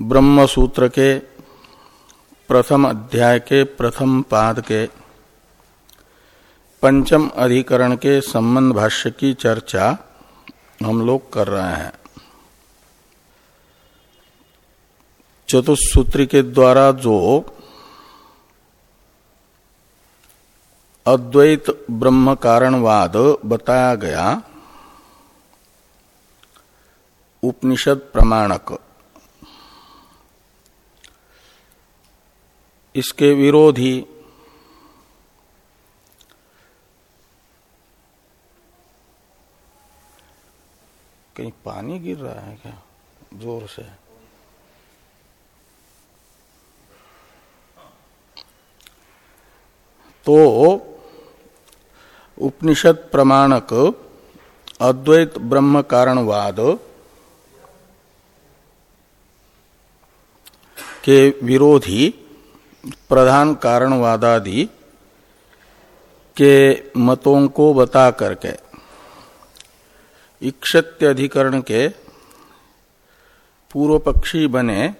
ब्रह्म सूत्र के प्रथम अध्याय के प्रथम पाद के पंचम अधिकरण के संबंध भाष्य की चर्चा हम लोग कर रहे हैं। चतुसूत्री के द्वारा जो अद्वैत ब्रह्म कारणवाद बताया गया, उपनिषद प्रमाणक इसके विरोधी कहीं पानी गिर रहा है क्या? ज़ोर से। तो उपनिषद प्रमाणक अद्वैत ब्रह्म कारणवाद के विरोधी प्रधान कारणवादादि के मतों को बता करके इक्षत्य अधिकरण के पूर्व पक्षी बने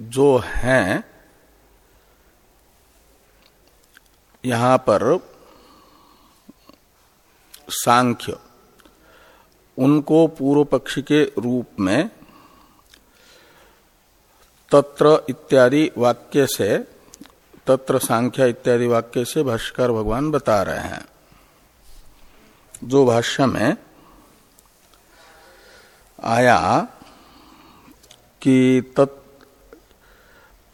जो हैं, यहाँ पर सांख्य, उनको पूर्व पक्षी के रूप में तत्र इत्यादि वाक्य से, तत्र सांख्या इत्यादि वाक्य से भाष्कर भगवान बता रहे हैं। जो भाष्य में आया कि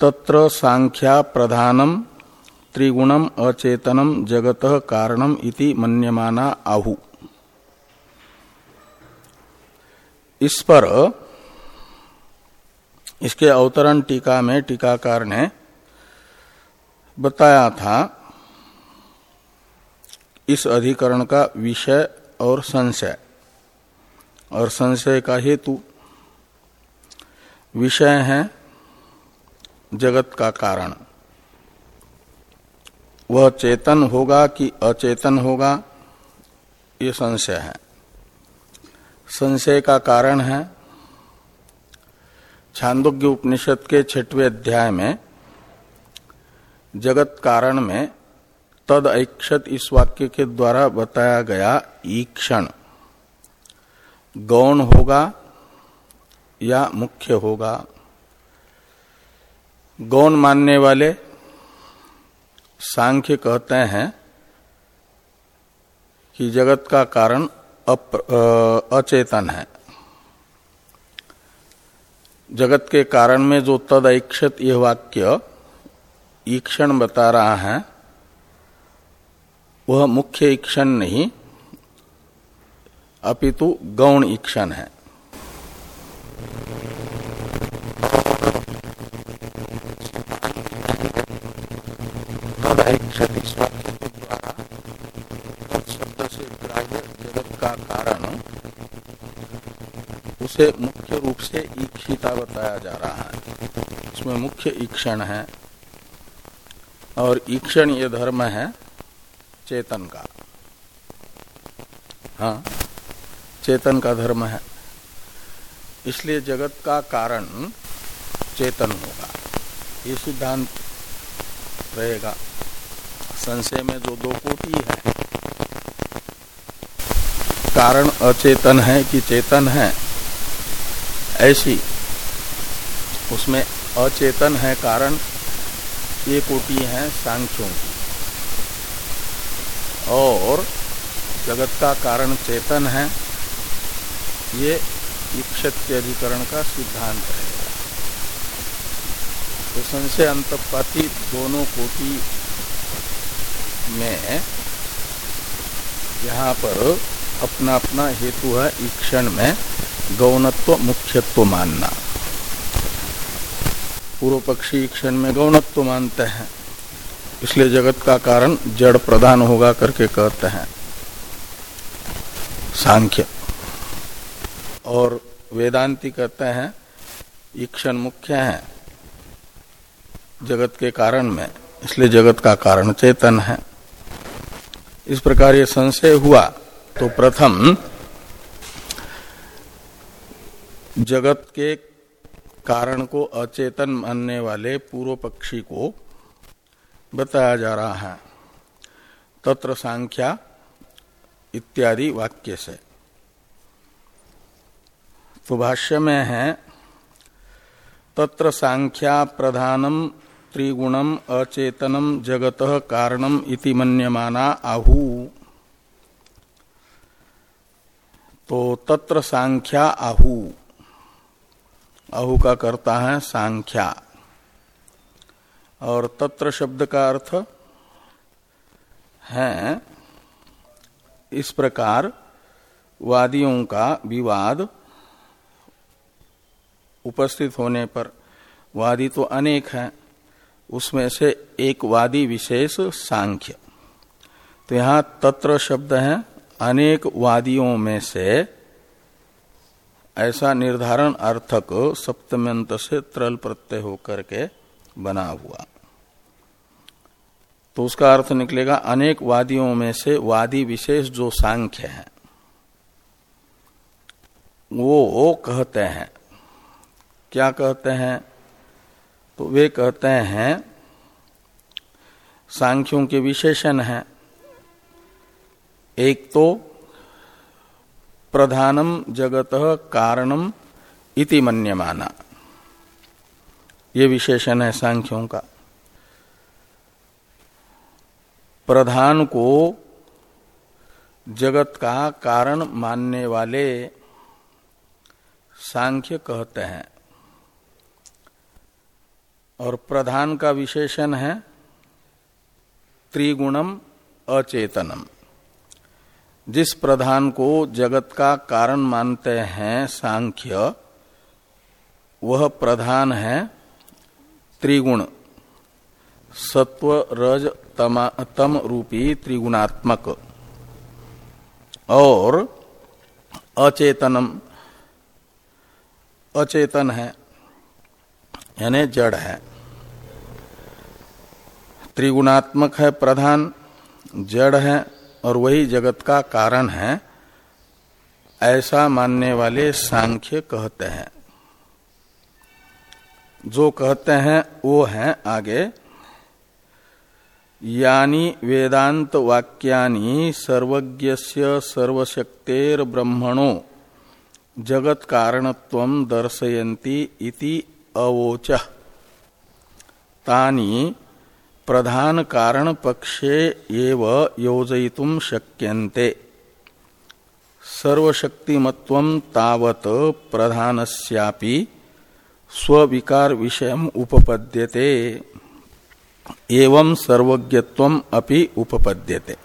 तत्र सांख्या प्रधानम, त्रिगुणम अचेतनम जगत कारणम इति मन्यमाना आहु। इस पर इसके अवतरण टीका में टीकाकार ने बताया था इस अधिकरण का विषय और संशय। और संशय का हेतु विषय है जगत का कारण। वह चेतन होगा कि अचेतन होगा, ये संशय है। संशय का कारण है छांदोग्य उपनिषद के छठवें अध्याय में जगत कारण में तद ऐक्षत इस वाक्य के द्वारा बताया गया ईक्षण गौण होगा या मुख्य होगा? गौण मानने वाले सांख्य कहते हैं कि जगत का कारण अप, अचेतन है। जगत के कारण में जो तद ऐक्षत यह वाक्य ईक्षण बता रहा है, वह मुख्य ईक्षण नहीं, अपितु गौण ईक्षण है। उसे मुख्य रूप से ईक्षिता बताया जा रहा है। इसमें मुख्य ईक्षण है और ईक्षण ये धर्म है चेतन का। हाँ चेतन का धर्म है। इसलिए जगत का कारण चेतन होगा। ये सिद्धांत रहेगा। संशय में जो दो कोटि है, कारण अचेतन है कि चेतन है ऐसी उसमें अचेतन है कारण ये कोटि है सांख्यों की। और जगत का कारण चेतन है, ये इक्षत्य अधिकरण का सिद्धांत रहेगा तो संशय अंतपाती दोनों कोटि में यहाँ पर अपना अपना हेतु है ईक्षण में गौणत्व मुख्यत्व मानना। पूर्व पक्षी क्षण में गौणत्व मानते हैं। इसलिए जगत का कारण जड़ प्रधान होगा करके कहते हैं। सांख्य। और वेदांती कहते हैं ईक्षण मुख्य है। जगत के कारण में, इसलिए जगत का कारण चेतन है। इस प्रकार ये संशय हुआ तो प्रथम जगत के कारण को अचेतन मानने वाले पूर्व पक्षी को बताया जा रहा है। तत्र सांख्या इत्यादि वाक्य से। तो भाष्य में है, तत्र सांख्या प्रधानम त्रिगुणम अचेतनम जगत कारणम इति मन्यमाना आहु। तो तत्र सांख्या आहु। आहु का करता है सांख्या। और तत्र शब्द का अर्थ है, इस प्रकार वादियों का विवाद उपस्थित होने पर, वादी तो अनेक हैं, उसमें से एक वादी विशेष सांख्य। तो यहाँ तत्र शब्द है, अनेक वादियों में से ऐसा निर्धारण अर्थक सप्तम्यंत से त्रल प्रत्यय होकर के बना हुआ। तो उसका अर्थ निकलेगा, अनेक वादियों में से वादी विशेष जो सांख्य है वो वो कहते हैं। क्या कहते हैं? तो वे कहते हैं, सांख्यों के विशेषण हैं। एक तो प्रधानम जगत कारणम इति मन्यमाना। ये विशेषण है सांख्यों का। प्रधान को जगत का कारण मानने वाले सांख्य कहते हैं। और प्रधान का विशेषण है त्रिगुणम अचेतनम। जिस प्रधान को जगत का कारण मानते हैं सांख्य वह प्रधान है त्रिगुण। सत्व रज तमा, तम रूपी त्रिगुणात्मक। और अचेतनम। अचेतन है यानी जड़ है। त्रिगुणात्मक है प्रधान जड़ है और वही जगत का कारण है, ऐसा मानने वाले सांख्य कहते हैं। जो कहते हैं, वो है आगे, यानी वेदांत वाक्यानि सर्वज्ञस्य सर्वशक्तेर ब्रह्मणो, जगत कारणत्व दर्शयन्ति इति अवोच। तानि प्रधान कारण पक्षे एव योजयितुम शक्यन्ते। सर्वशक्तिमत्वं तावत प्रधानस्यापि स्विकार विषय उपपद्यते। एवं सर्वज्ञत्व अपि उपपद्यते।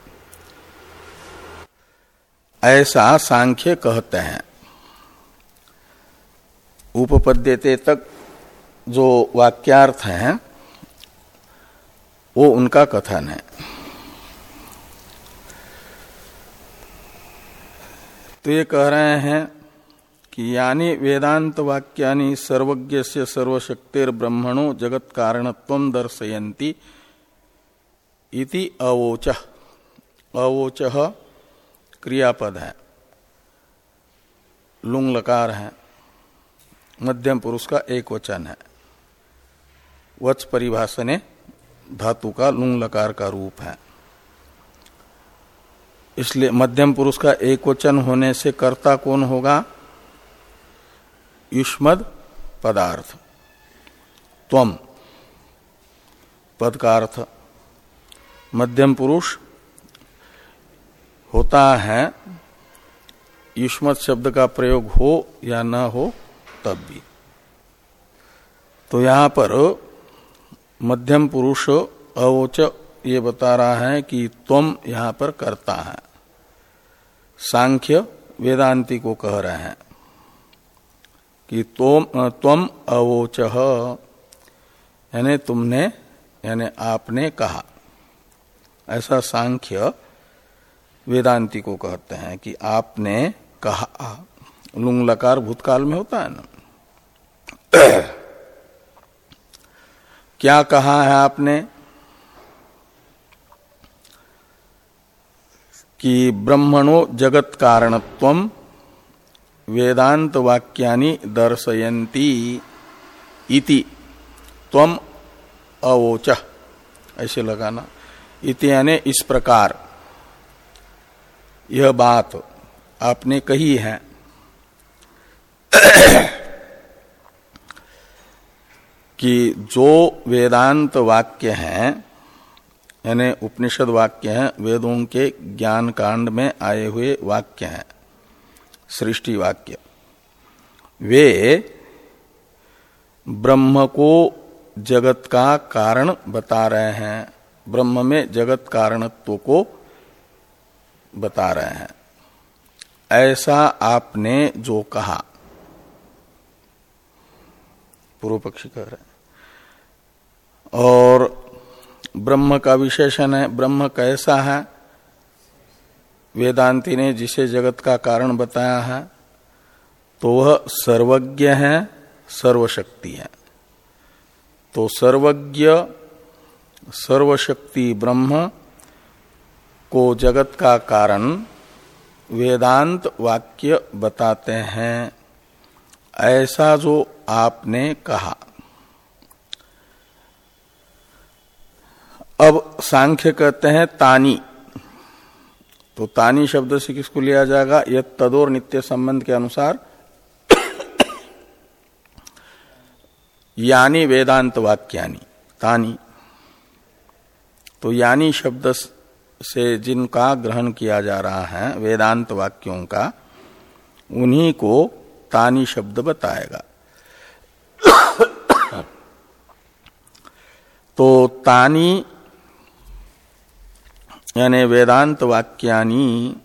ऐसा सांख्य कहते हैं। उपपद्यते तक जो वाक्यार्थ है वो उनका कथन है। तो ये कह रहे हैं कि यानी वेदांत वाक्यानि सर्वज्ञ से सर्वशक्तिर ब्रह्मणो जगत कारणत्व दर्शयती इति अवोच। अवोच क्रियापद है। लुंग लकार है। मध्यम पुरुष का एक वचन है। वच परिभाषने धातु का लुंग लकार का रूप है। इसलिए मध्यम पुरुष का एक वचन होने से कर्ता कौन होगा? युष्मद पदार्थ। त्वम पद का अर्थ मध्यम पुरुष होता है युष्मत शब्द का प्रयोग हो या न हो तब भी। तो यहाँ पर मध्यम पुरुष अवोच ये बता रहा है कि तुम यहाँ पर करता है। सांख्य वेदांति को कह रहे हैं कि तोम तम अवोच, यानी तुमने, यानी आपने कहा। ऐसा सांख्य वेदांति को कहते हैं कि आपने कहा। लुंग लकार भूतकाल में होता है ना? क्या कहा है आपने? कि ब्रह्मणो जगत कारणत्व वेदांत वाक्यानि दर्शयंती इति तम अवोच। ऐसे लगाना। इति यानी इस प्रकार। यह बात आपने कही है। कि जो वेदांत वाक्य हैं, यानी उपनिषद वाक्य हैं, वेदों के ज्ञान कांड में आए हुए वाक्य हैं, सृष्टि वाक्य। वे ब्रह्म को जगत का कारण बता रहे हैं, ब्रह्म में जगत कारणत्व को बता रहे हैं। ऐसा आपने जो कहा पूर्व पक्षी कह रहे हैं। और ब्रह्म का विशेषण है, ब्रह्म कैसा है? वेदांति ने जिसे जगत का कारण बताया है तो वह सर्वज्ञ है, सर्वशक्ति है। तो सर्वज्ञ, सर्वशक्ति ब्रह्म को जगत का कारण वेदांत वाक्य बताते हैं। ऐसा जो आपने कहा। अब सांख्य कहते हैं तानी। तो तानी शब्द से किसको लिया जाएगा? यह तदोर नित्य संबंध के अनुसार यानी वेदांत वाक्यानी, तानी। तो यानी शब्द से जिनका ग्रहण किया जा रहा है, वेदांत वाक्यों का, उन्हीं को तानी शब्द बताएगा। तो तानी यानी वेदांत वाक्यानी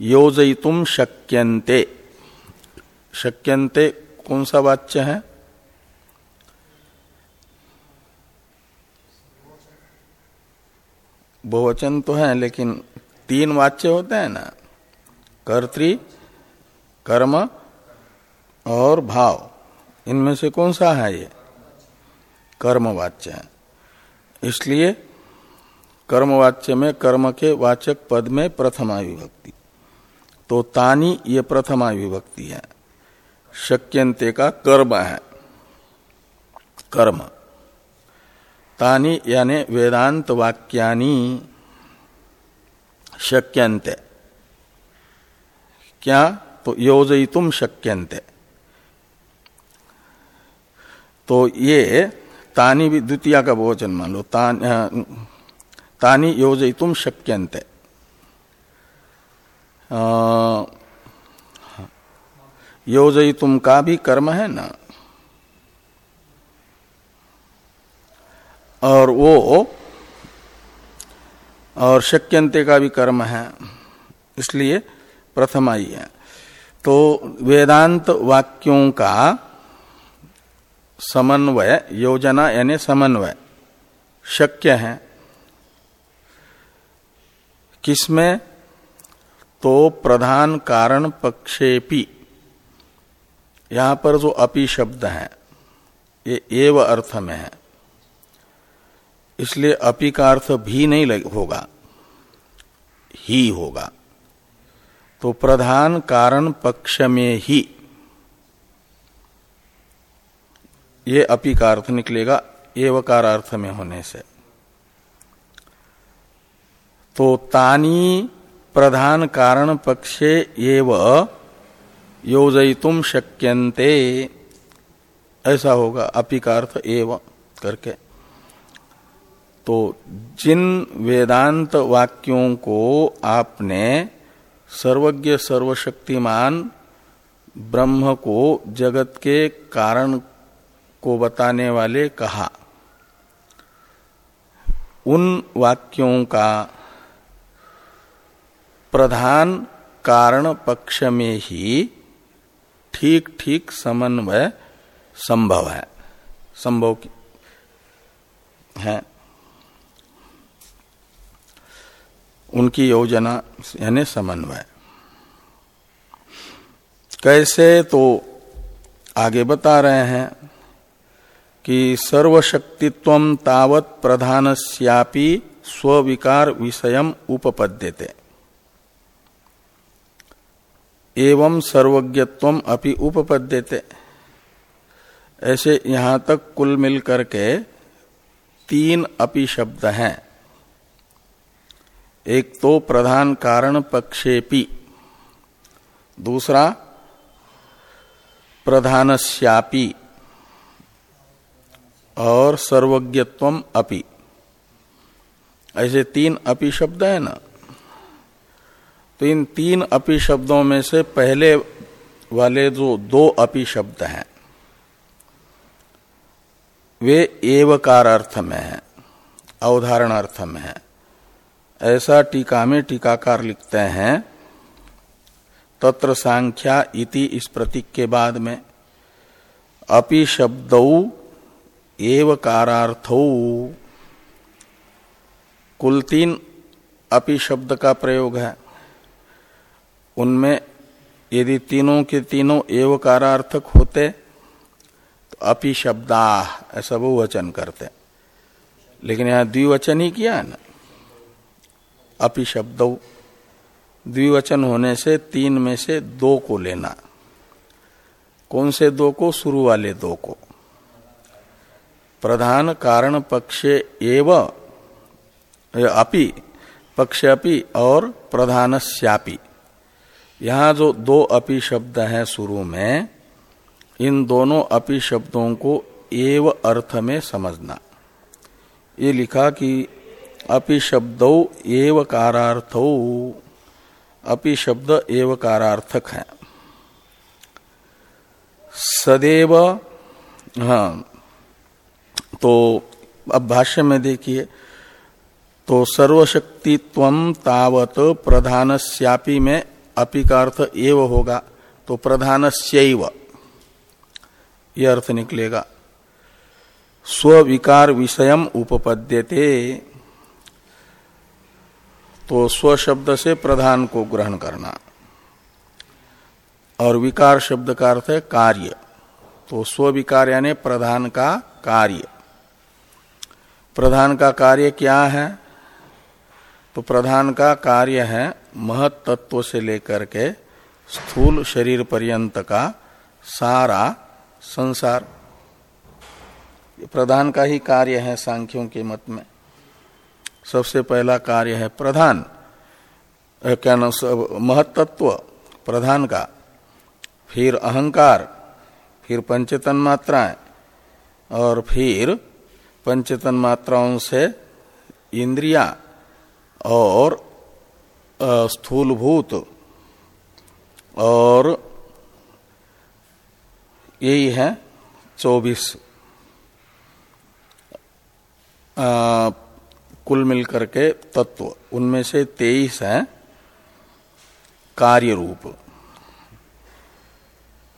योजयितुम शक्यन्ते। शक्यन्ते कौन सा वाच्य है? बहुवचन तो है, लेकिन तीन वाच्य होते हैं ना। कर्तृ कर्म और भाव। इनमें से कौन सा है ये? कर्म वाच्य है। इसलिए कर्मवाच्य में कर्म के वाचक पद में प्रथमा विभक्ति तो तानी ये प्रथमा विभक्ति है। शक्यंते का कर्म है। कर्म। तानी यानी वेदांत वाक्यानि शक्यंते क्या? तो योजयितुम शक्यंते तो ये तानी भी द्वितीय का बहुवचन मान लो। तान, तानी योजयितुम शक्यंते योजयितुम का भी कर्म है ना। और वो, और शक्यंते का भी कर्म है, इसलिए प्रथम आई है। तो वेदांत वाक्यों का समन्वय, योजना यानी समन्वय, शक्य है। किसमें? तो प्रधान कारण पक्षेपी। यहाँ पर जो अपि शब्द है, ये एव अर्थ में है। इसलिए अपि का अर्थ भी नहीं होगा। ही होगा। तो प्रधान कारण पक्ष में ही ये अपि का अर्थ निकलेगा एवकार अर्थ में होने से। तो तानी प्रधान कारण पक्षे एव योजयितुम शक्यंते ऐसा होगा अपि का अर्थ एव करके। तो जिन वेदांत वाक्यों को आपने सर्वज्ञ सर्वशक्तिमान ब्रह्म को जगत के कारण को बताने वाले कहा, उन वाक्यों का प्रधान कारण पक्ष में ही ठीक ठीक समन्वय संभव है। संभव है। उनकी योजना यानी समन्वय। कैसे तो आगे बता रहे हैं कि सर्वशक्तित्व तावत प्रधानस्यापि स्विकार विषय उपपद्यते। एवं सर्वज्ञत्व अपि उपपद्यते। ऐसे यहाँ तक कुल मिलकर के तीन अपि शब्द हैं। एक तो प्रधान कारण पक्षेपी। दूसरा, प्रधानस्यापि। और सर्वज्ञत्व अपि। ऐसे तीन अपि शब्द है ना? तो इन तीन अपि शब्दों में से पहले वाले जो दो अपि शब्द हैं, वे एवकार अर्थ में है अवधारण अर्थ में है। ऐसा टीका में टीकाकार लिखते हैं, तत्र सांख्या इति इस प्रतीक के बाद में, अपि शब्द एव कुल तीन अपि शब्द का प्रयोग है। उनमें यदि तीनों के तीनों एव कारार्थक होते तो अपि शब्दा ऐसा बहुवचन करते लेकिन यहाँ द्विवचन ही किया है ना? अपि शब्द द्विवचन होने से तीन में से दो को लेना। कौन से दो को? शुरू वाले दो को। प्रधान कारण पक्ष एव अपि, पक्ष अपि और प्रधान श्यापी यहाँ जो दो अपि शब्द हैं शुरू में, इन दोनों अपि शब्दों को एव अर्थ में समझना। ये लिखा कि अपि शब्दो एव कारार्थो, अपि शब्द एव कारार्थक है। सदैव हाँ तो अब भाष्य में देखिए तो सर्वशक्तित्व तावत प्रधान में अपि का अर्थ एव होगा तो प्रधान यह अर्थ निकलेगा। स्विकार विषयम उपपद्यते। तो स्व शब्द से प्रधान को ग्रहण करना। और विकार शब्द का अर्थ है कार्य। तो स्व विकार यानी प्रधान का कार्य। प्रधान का कार्य क्या है? तो प्रधान का कार्य है महत तत्व से लेकर के स्थूल शरीर पर्यंत का सारा संसार। प्रधान का ही कार्य है सांख्यों के मत में। सबसे पहला कार्य है प्रधान। क्या नाम महत्त्व, प्रधान का। फिर अहंकार, फिर पंचतन मात्राएँ और फिर पंचतन मात्राओं से इंद्रिया। और स्थूलभूत और यही है चौबीस। कुल मिलकर के तत्व, उनमें से तेईस है कार्य रूप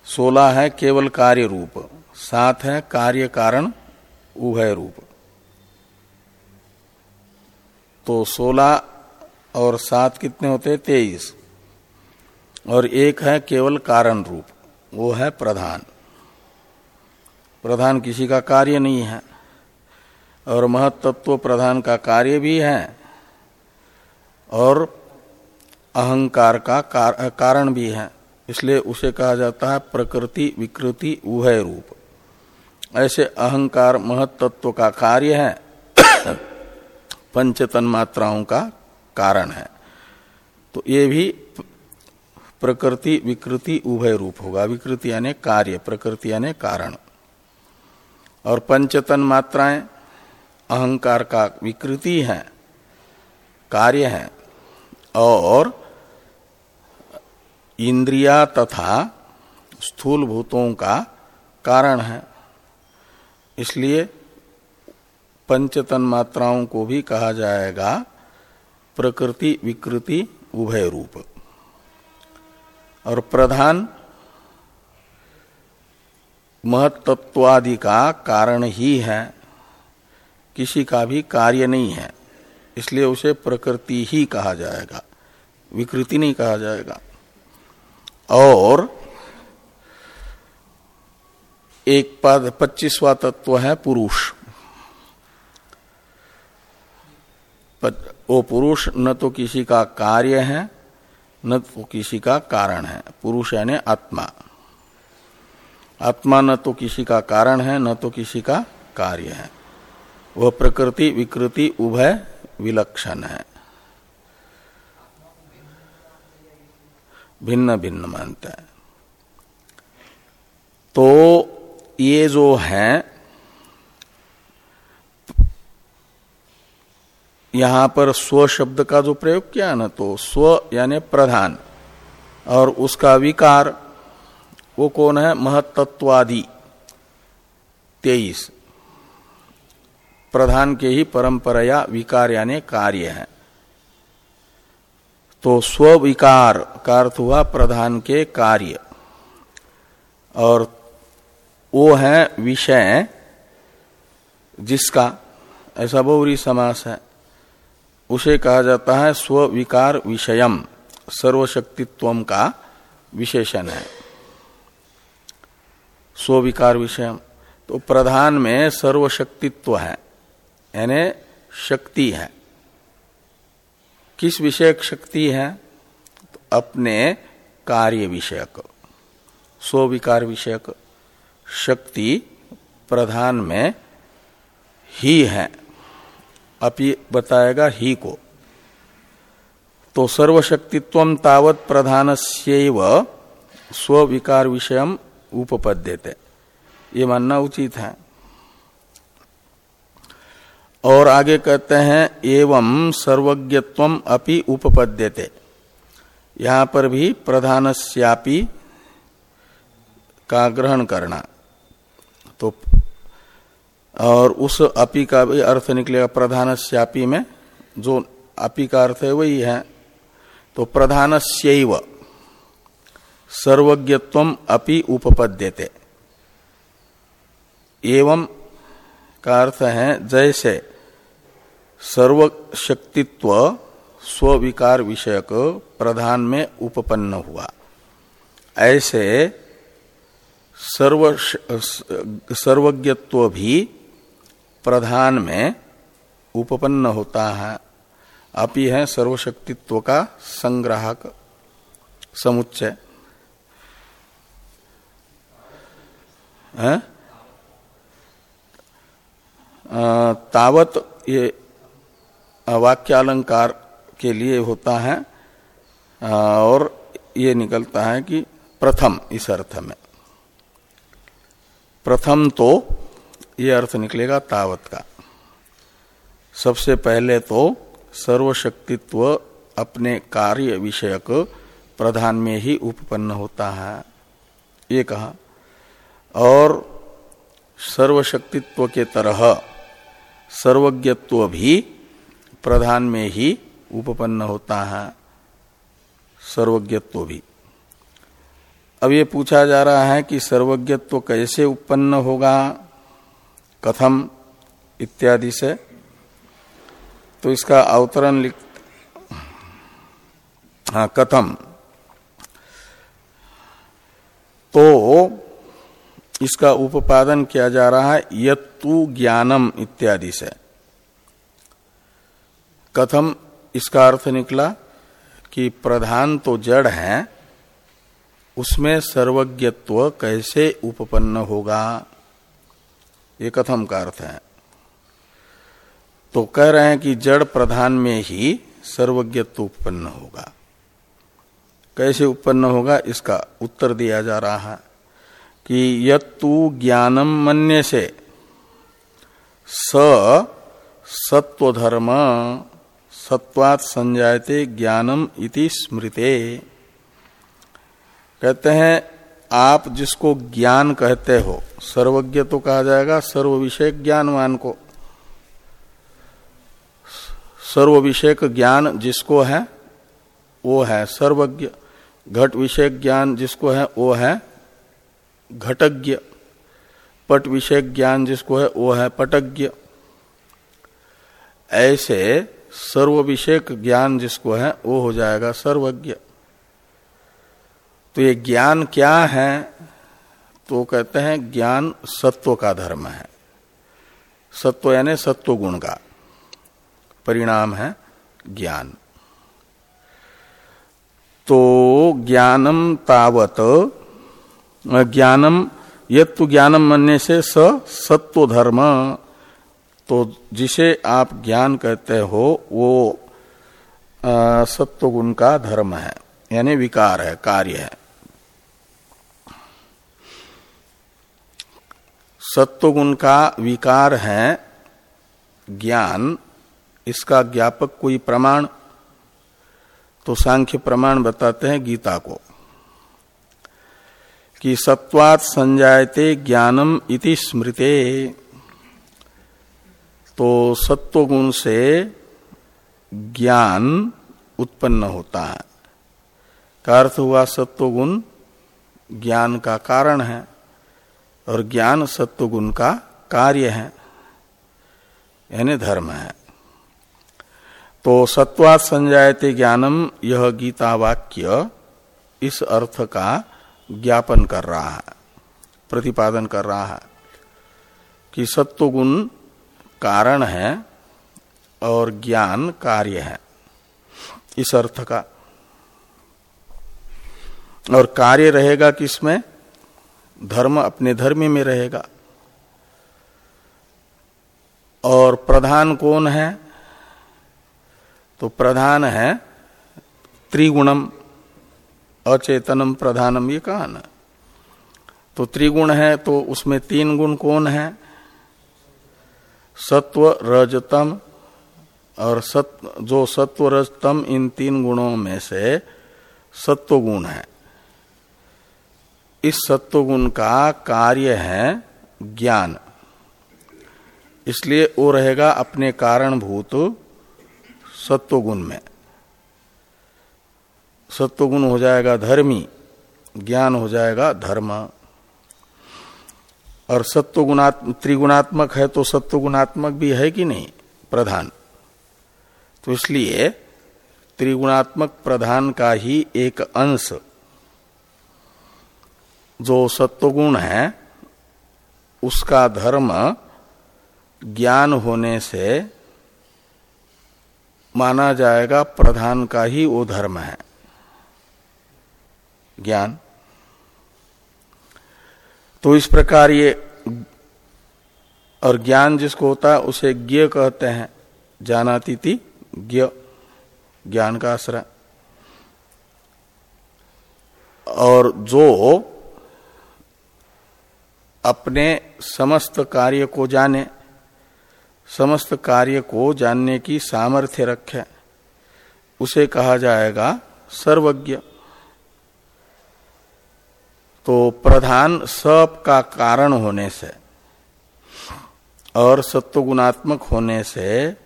सोलह है केवल कार्य रूप सात है कार्य कारण उभय रूप तो सोलह और सात कितने होते हैं? तेईस। और एक है केवल कारण रूप वो है प्रधान। प्रधान किसी का कार्य नहीं है और महत्त्व प्रधान का कार्य भी है और अहंकार का कार, कारण भी है। इसलिए उसे कहा जाता है प्रकृति विकृति उभय रूप। ऐसे अहंकार महत्त्व का कार्य है। पंच तन्मात्राओं का कारण है। तो ये भी प्रकृति, विकृति, उभय रूप होगा। विकृति यानी कार्य, प्रकृति यानी कारण। और पंचतन मात्राएँ अहंकार का विकृति है, कार्य है, और इंद्रिया तथा स्थूल भूतों का कारण है। इसलिए पंचतन मात्राओं को भी कहा जाएगा, प्रकृति, विकृति, उभय रूप। और प्रधान महत्त्वादि का कारण ही है, किसी का भी कार्य नहीं है, इसलिए उसे प्रकृति ही कहा जाएगा, विकृति नहीं कहा जाएगा। और एक पद, पच्चीसवा तत्व है पुरुष। वो पुरुष न तो किसी का कार्य है, न तो किसी का कारण है। पुरुष यानी आत्मा। आत्मा न तो किसी का कारण है, न तो किसी का कार्य है। वह प्रकृति, विकृति, उभय, विलक्षण है। भिन्न भिन्न मानता है। तो ये जो है यहाँ पर स्व शब्द का जो प्रयोग किया ना तो स्व यानी प्रधान। और उसका विकार, वो कौन है? महतत्वादि तेईस। प्रधान के ही परंपरा या विकार यानी कार्य है। तो स्विकार का अर्थ हुआ प्रधान के कार्य। और वो है विषय जिसका, ऐसा बहुरी समास है। उसे कहा जाता है स्विकार विषयम सर्वशक्तित्व का विशेषण है। स्विकार विषयम तो प्रधान में सर्वशक्तित्व है, यानी शक्ति है। किस विषयक शक्ति है? तो अपने कार्य विषयक स्विकार विषयक शक्ति प्रधान में ही है। अपि बताएगा ही को। तो सर्वशक्तित्व तावत प्रधान स्विकार विषय उपपद्यते। ये मानना उचित है। और आगे कहते हैं, एवं सर्वज्ञत्व अपि उपपद्यते। यहाँ पर भी प्रधानस्यापि का ग्रहण करना। तो और उस अपि का भी अर्थ निकलेगा प्रधानस्यापि में, जो अपि का अर्थ है वही है। तो प्रधानस्यैव, सर्वज्ञत्व अपि उपपद्यते। एवं का अर्थ है जैसे सर्वशक्तित्व स्विकार विषयक प्रधान में उपपन्न हुआ। ऐसे सर्व सर्वज्ञत्व भी प्रधान में उपपन्न होता है। अपि है सर्वशक्तित्व का संग्राहक समुच्चय। तावत ये वाक्यालंकार के लिए होता है। और ये निकलता है कि प्रथम इस अर्थ में। प्रथम तो ये अर्थ निकलेगा तावत का। सबसे पहले तो सर्वशक्तित्व अपने कार्य विषयक प्रधान में ही उपपन्न होता है, ये कहा। और सर्वशक्तित्व के तरह सर्वज्ञत्व भी प्रधान में ही उपपन्न होता है, सर्वज्ञत्व भी। अब ये पूछा जा रहा है कि सर्वज्ञत्व कैसे उत्पन्न होगा? कथम इत्यादि से। तो इसका अवतरण लिख हाँ कथम। तो इसका उपादन किया जा रहा है यत्तु ज्ञानम इत्यादि से। कथम इसका अर्थ निकला कि प्रधान तो जड़ है, उसमें सर्वज्ञत्व कैसे उपपन्न होगा? ये कथम का अर्थ है। तो कह रहे हैं कि जड़ प्रधान में ही सर्वज्ञत्व उत्पन्न होगा। कैसे उत्पन्न होगा? इसका उत्तर दिया जा रहा है कि यत्तु ज्ञानम मन्य से स सत्वधर्म सत्वात संजायते ज्ञानम इति स्मृते। कहते हैं आप जिसको ज्ञान कहते हो, सर्वज्ञ तो कहा जाएगा सर्व विषय ज्ञानवान को। सर्व विषय ज्ञान जिसको है, वो है सर्वज्ञ। घट विषय ज्ञान जिसको है, वो है घटज्ञ। पट विषय ज्ञान जिसको है, वो है पटज्ञ। ऐसे सर्व विषय ज्ञान जिसको है, वो हो जाएगा सर्वज्ञ। तो ये ज्ञान क्या है? तो कहते हैं, ज्ञान सत्व का धर्म है। सत्व यानी सत्व गुण का परिणाम है ज्ञान। तो ज्ञानम तावत, ज्ञानम, यत्तु ज्ञानम मनने से स सत्व धर्म। तो जिसे आप ज्ञान कहते हो, वो सत्व गुण का धर्म है। यानी विकार है, कार्य है। सत्वगुण का विकार है ज्ञान, इसका ज्ञापक कोई प्रमाण तो सांख्य प्रमाण बताते हैं गीता को, कि सत्वात संजायते ज्ञानम इति स्मृते। तो सत्वगुण से ज्ञान उत्पन्न होता है। का अर्थ हुआ सत्वगुण ज्ञान का कारण है। और ज्ञान सत्व गुण का कार्य है। यानी धर्म है। तो सत्वात संजायते ज्ञानम, यह गीता वाक्य इस अर्थ का ज्ञापन कर रहा है, प्रतिपादन कर रहा है कि सत्वगुण कारण है और ज्ञान कार्य है, इस अर्थ का। और कार्य रहेगा किसमें? धर्म अपने धर्म में रहेगा। और प्रधान कौन है? तो प्रधान है त्रिगुणम, अचेतनम, प्रधानम, ये कहा ना। तो त्रिगुण है तो उसमें तीन गुण कौन है? सत्व, रजतम, और सत्व, जो सत्व, रजतम, इन तीन गुणों में से सत्व गुण है। इस सत्वगुण का कार्य है ज्ञान। इसलिए वो रहेगा अपने कारणभूत सत्वगुण में। सत्वगुण हो जाएगा धर्मी, ज्ञान हो जाएगा धर्म। और सत्वगुणात्म त्रिगुणात्मक है तो सत्वगुणात्मक भी है कि नहीं? प्रधान। तो इसलिए त्रिगुणात्मक प्रधान का ही एक अंश जो सत्वगुण है, उसका धर्म ज्ञान होने से माना जाएगा प्रधान का ही वो धर्म है। ज्ञान। तो इस प्रकार ये और ज्ञान जिसको होता है, उसे ज्ञ कहते हैं। जानाती थी ज्ञ, ज्ञान का आश्रय। और जो अपने समस्त कार्य को जाने, समस्त कार्य को जानने की सामर्थ्य रखे। उसे कहा जाएगा सर्वज्ञ। तो प्रधान सब का कारण होने से और सत्वगुणात्मक होने से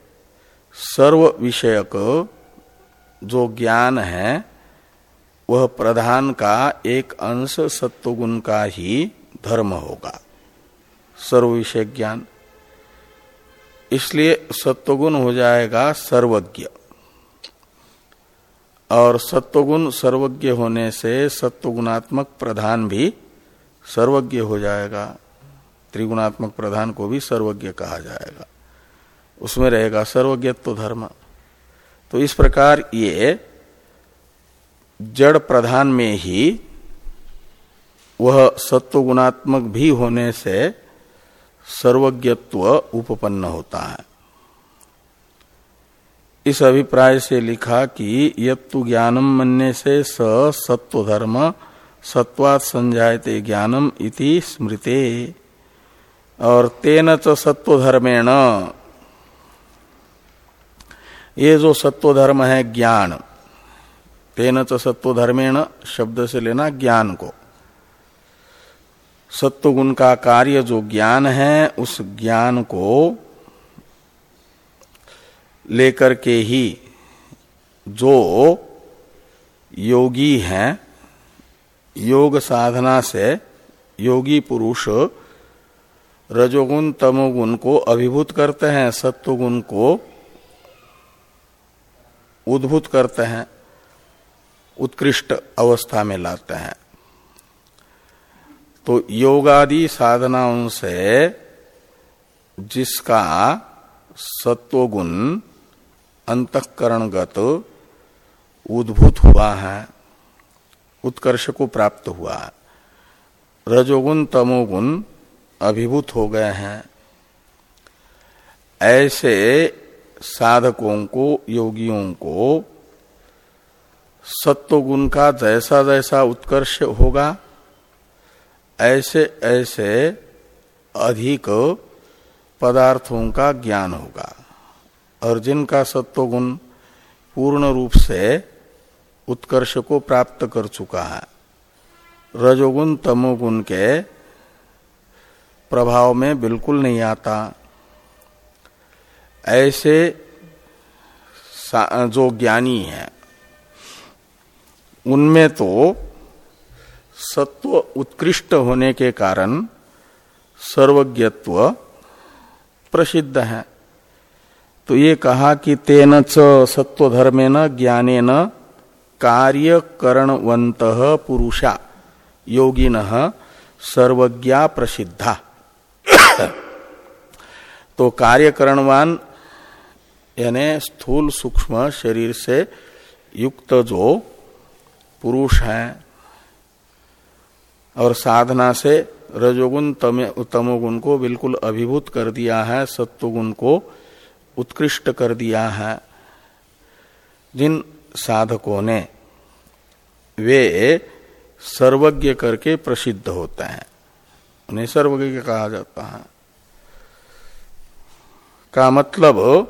सर्व विषयक जो ज्ञान है, वह प्रधान का एक अंश सत्वगुण का ही धर्म होगा। सर्व विषय ज्ञान। इसलिए सत्वगुण हो जाएगा सर्वज्ञ। और सत्वगुण सर्वज्ञ होने से सत्वगुणात्मक प्रधान भी सर्वज्ञ हो जाएगा। त्रिगुणात्मक प्रधान को भी सर्वज्ञ कहा जाएगा। उसमें रहेगा सर्वज्ञत्व धर्म। तो इस प्रकार ये जड़ प्रधान में ही वह सत्व गुणात्मक भी होने से सर्वज्ञत्व उपपन्न होता है। इस अभिप्राय से लिखा कि यत्तु ज्ञानम मनने से स सत्व धर्म सत्वात संजायते ज्ञानम इति स्मृते। और तेन च सत्व धर्मेण ये जो सत्व धर्म है ज्ञान, तेन च सत्व धर्मेण शब्द से लेना ज्ञान को। सत्वगुण का कार्य जो ज्ञान है, उस ज्ञान को लेकर के ही जो योगी हैं, योग साधना से योगी पुरुष रजोगुण, तमोगुण को अभिभूत करते हैं, सत्वगुण को उद्भूत करते हैं, उत्कृष्ट अवस्था में लाते हैं। तो योगादि साधनाओं से जिसका सत्वगुण अंतकरणगत उद्भूत हुआ है, उत्कर्ष को प्राप्त हुआ, रजोगुण, तमोगुण अभिभूत हो गए हैं। ऐसे साधकों को, योगियों को सत्वगुण का जैसा जैसा उत्कर्ष होगा ऐसे ऐसे अधिक पदार्थों का ज्ञान होगा। और जिनका सत्वगुण पूर्ण रूप से उत्कर्ष को प्राप्त कर चुका है, रजोगुण तमोगुण के प्रभाव में बिल्कुल नहीं आता। ऐसे जो ज्ञानी है, उनमें तो सत्व उत्कृष्ट होने के कारण सर्वज्ञत्व प्रसिद्ध है। तो ये कहा कि तेन च सत्वधर्मे न ज्ञाने कार्य करणवंत पुरुषा, योगिन सर्वज्ञा प्रसिद्धा। तो कार्यकरणवान यानी स्थूल सूक्ष्म शरीर से युक्त जो पुरुष है और साधना से रजोगुण तमोगुण को बिल्कुल अभिभूत कर दिया है, सत्वगुण को उत्कृष्ट कर दिया है। जिन साधकों ने वे सर्वज्ञ करके प्रसिद्ध होते हैं। उन्हें सर्वज्ञ कहा जाता है। का मतलब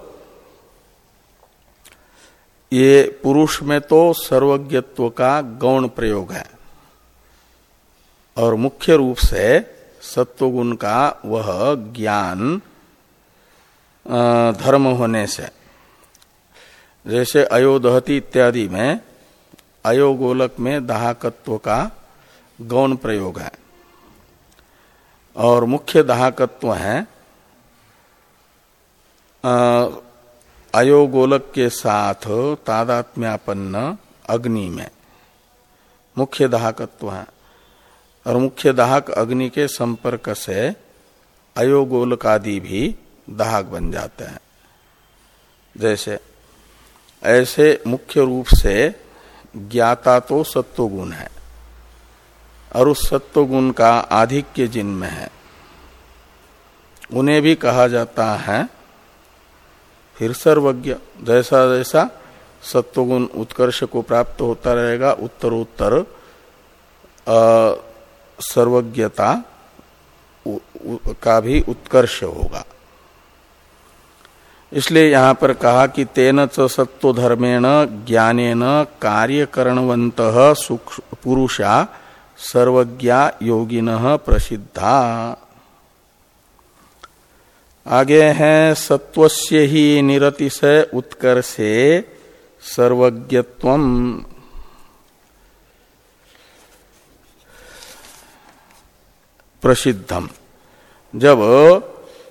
ये पुरुष में तो सर्वज्ञत्व का गौण प्रयोग है। और मुख्य रूप से सत्वगुण का वह ज्ञान धर्म होने से। जैसे अयोदहती इत्यादि में, अयोगोलक में दाहकत्व का गौण प्रयोग है। और मुख्य दाहकत्व है अयोगोलक के साथ तादात्म्यापन्न अग्नि में। मुख्य दाहकत्व है। और मुख्य दाहक अग्नि के संपर्क से अयोगोलक आदि भी दाहक बन जाते हैं। जैसे, ऐसे मुख्य रूप से ज्ञाता तो सत्वगुण है, और उस सत्वगुण का आधिक्य जिनमें है, उन्हें भी कहा जाता है फिर सर्वज्ञ। जैसा जैसा सत्वगुण उत्कर्ष को प्राप्त होता रहेगा, उत्तरोत्तर सर्वज्ञता का भी उत्कर्ष होगा। इसलिए यहाँ पर कहा कि तेन च सत्व धर्मेण ज्ञानेन कार्यकरणवंत पुरुषा सर्वज्ञा योगिन प्रसिद्धा। आगे हैं सत्वस्य ही निरतिशय उत्कर्षे सर्वज्ञत्व प्रसिद्धम। जब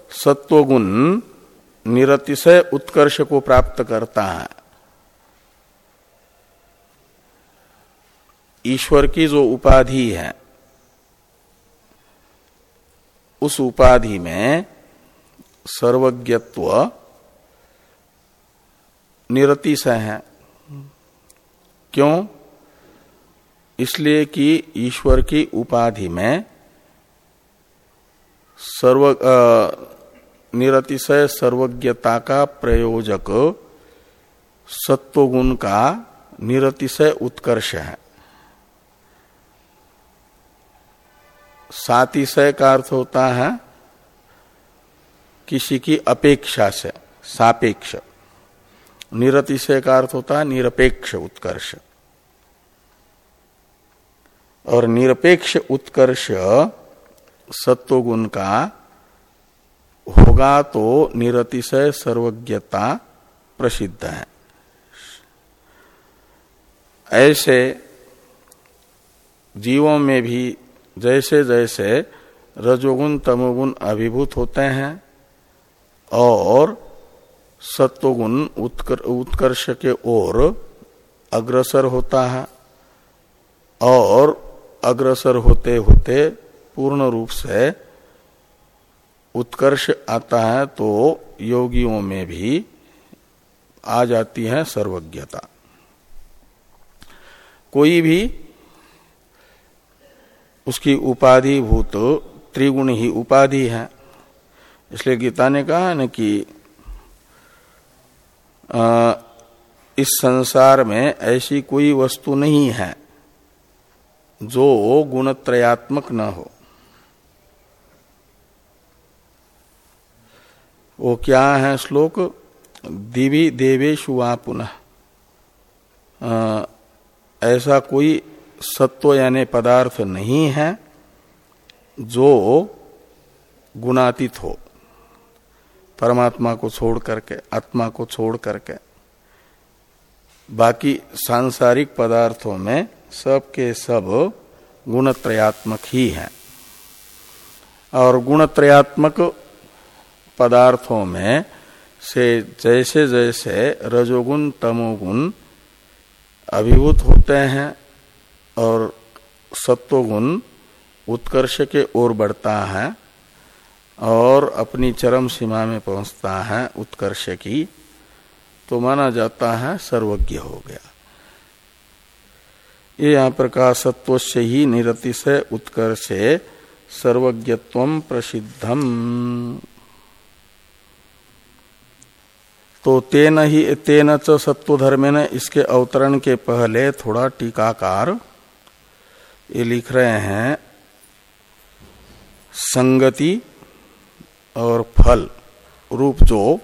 सत्वगुण निरतिशय उत्कर्ष को प्राप्त करता है, ईश्वर की जो उपाधि है, उस उपाधि में सर्वज्ञत्व निरतिशय है। क्यों? इसलिए कि ईश्वर की उपाधि में सर्व निरतिशय सर्वज्ञता का प्रयोजक, सत्वगुण का निरतिशय उत्कर्ष है। सातिशय का अर्थ होता है किसी की अपेक्षा से, सापेक्ष। निरतिशय का अर्थ होता है निरपेक्ष उत्कर्ष। और निरपेक्ष उत्कर्ष सत्वगुण का होगा तो निरतिशय सर्वज्ञता प्रसिद्ध है। ऐसे जीवों में भी जैसे जैसे रजोगुण तमोगुण अभिभूत होते हैं और सत्वगुण उत्कर, उत्कर्ष के ओर अग्रसर होता है और अग्रसर होते होते पूर्ण रूप से उत्कर्ष आता है तो योगियों में भी आ जाती है सर्वज्ञता। कोई भी उसकी उपाधि भूत त्रिगुण ही उपाधि है। इसलिए गीता ने कहा न कि आ, इस संसार में ऐसी कोई वस्तु नहीं है जो गुणत्रयात्मक न हो। वो क्या है श्लोक? दिवी देवेशु वा पुनः। ऐसा कोई सत्व यानी पदार्थ नहीं है जो गुणातीत हो। परमात्मा को छोड़ करके, आत्मा को छोड़ करके। बाकी सांसारिक पदार्थों में सब के सब गुणत्रयात्मक ही हैं। और गुणत्रयात्मक पदार्थों में से जैसे जैसे रजोगुण, तमोगुण अभिभूत होते हैं और सत्वगुण उत्कर्ष के ओर बढ़ता है और अपनी चरम सीमा में पहुँचता है उत्कर्ष की तो माना जाता है सर्वज्ञ हो गया। ये यहाँ पर कहा सत्व से ही निरति से उत्कर्षे सर्वज्ञत्व प्रसिद्धम। तो तेन ही तेन च सत्वधर्म ने इसके अवतरण के पहले थोड़ा टीकाकार। ये लिख रहे हैं, संगति और फल, रूप जो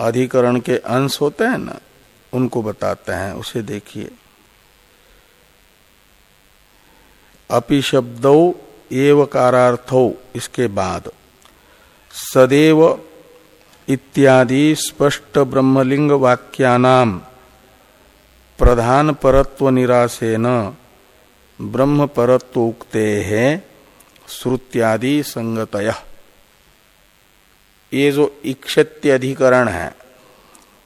अधिकरण के अंश होते हैं ना, उनको बताते हैं, उसे देखिए। अपि शब्दौ एवकारार्थो, इसके बाद, सदैव इत्यादि स्पष्ट ब्रह्मलिंग वाक्यानाम प्रधान परत्व निराशेन ब्रह्म परत्व उक्ते है श्रुत्यादि संगतया। ये जो इक्षत्य अधिकरण है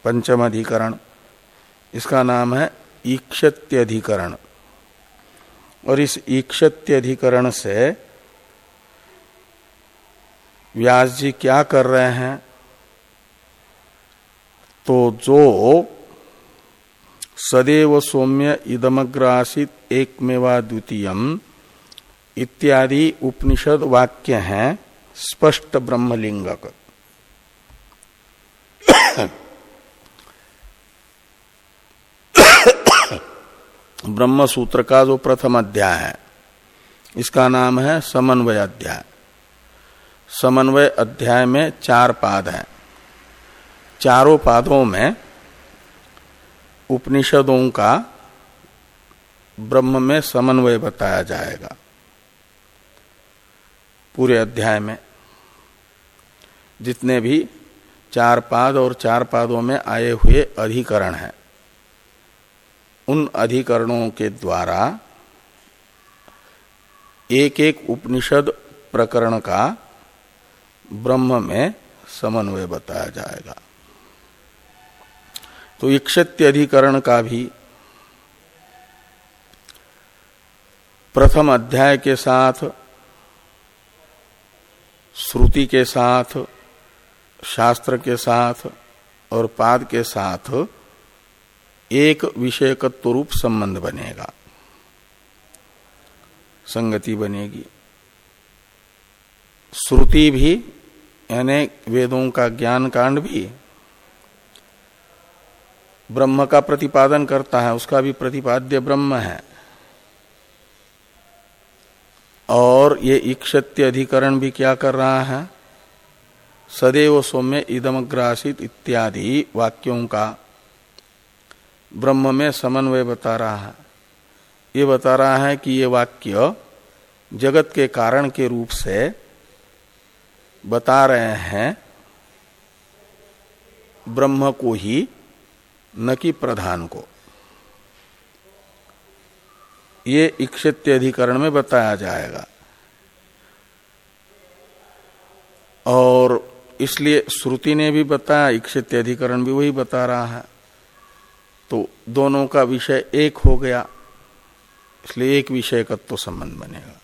पंचम अधिकरण इसका नाम है ईक्षत्य अधिकरण और इस ईक्षत्य अधिकरण से व्यास जी क्या कर रहे हैं? तो जो सदैव सौम्य इदमग्रासित एकमेवा द्वितीय इत्यादि उपनिषद वाक्य हैं स्पष्ट ब्रह्मलिंगक ब्रह्म सूत्र का जो प्रथम अध्याय है, इसका नाम है समन्वय अध्याय। समन्वय अध्याय में चार पाद हैं। चारों पादों में उपनिषदों का ब्रह्म में समन्वय बताया जाएगा। पूरे अध्याय में जितने भी चार पाद और चार पादों में आए हुए अधिकरण हैं, उन अधिकरणों के द्वारा एक एक उपनिषद प्रकरण का ब्रह्म में समन्वय बताया जाएगा। तो इक्षत्य अधिकरण का भी प्रथम अध्याय के साथ, श्रुति के साथ, शास्त्र के साथ और पाद के साथ एक विषयकत्व रूप संबंध बनेगा। संगति बनेगी। श्रुति भी, यानी वेदों का ज्ञान कांड भी ब्रह्म का प्रतिपादन करता है, उसका भी प्रतिपाद्य ब्रह्म है। और ये इक्षत्य अधिकरण भी क्या कर रहा है? सदैव सौम्य इदमग्रासित इत्यादि वाक्यों का ब्रह्म में समन्वय बता रहा है। ये बता रहा है कि ये वाक्य जगत के कारण के रूप से बता रहे हैं, ब्रह्म को ही न कि प्रधान को। ये इक्षित अधिकरण में बताया जाएगा। और इसलिए श्रुति ने भी बताया इक्षित अधिकरण भी वही बता रहा है। तो दोनों का विषय एक हो गया, इसलिए एक विषय का तो संबंध बनेगा।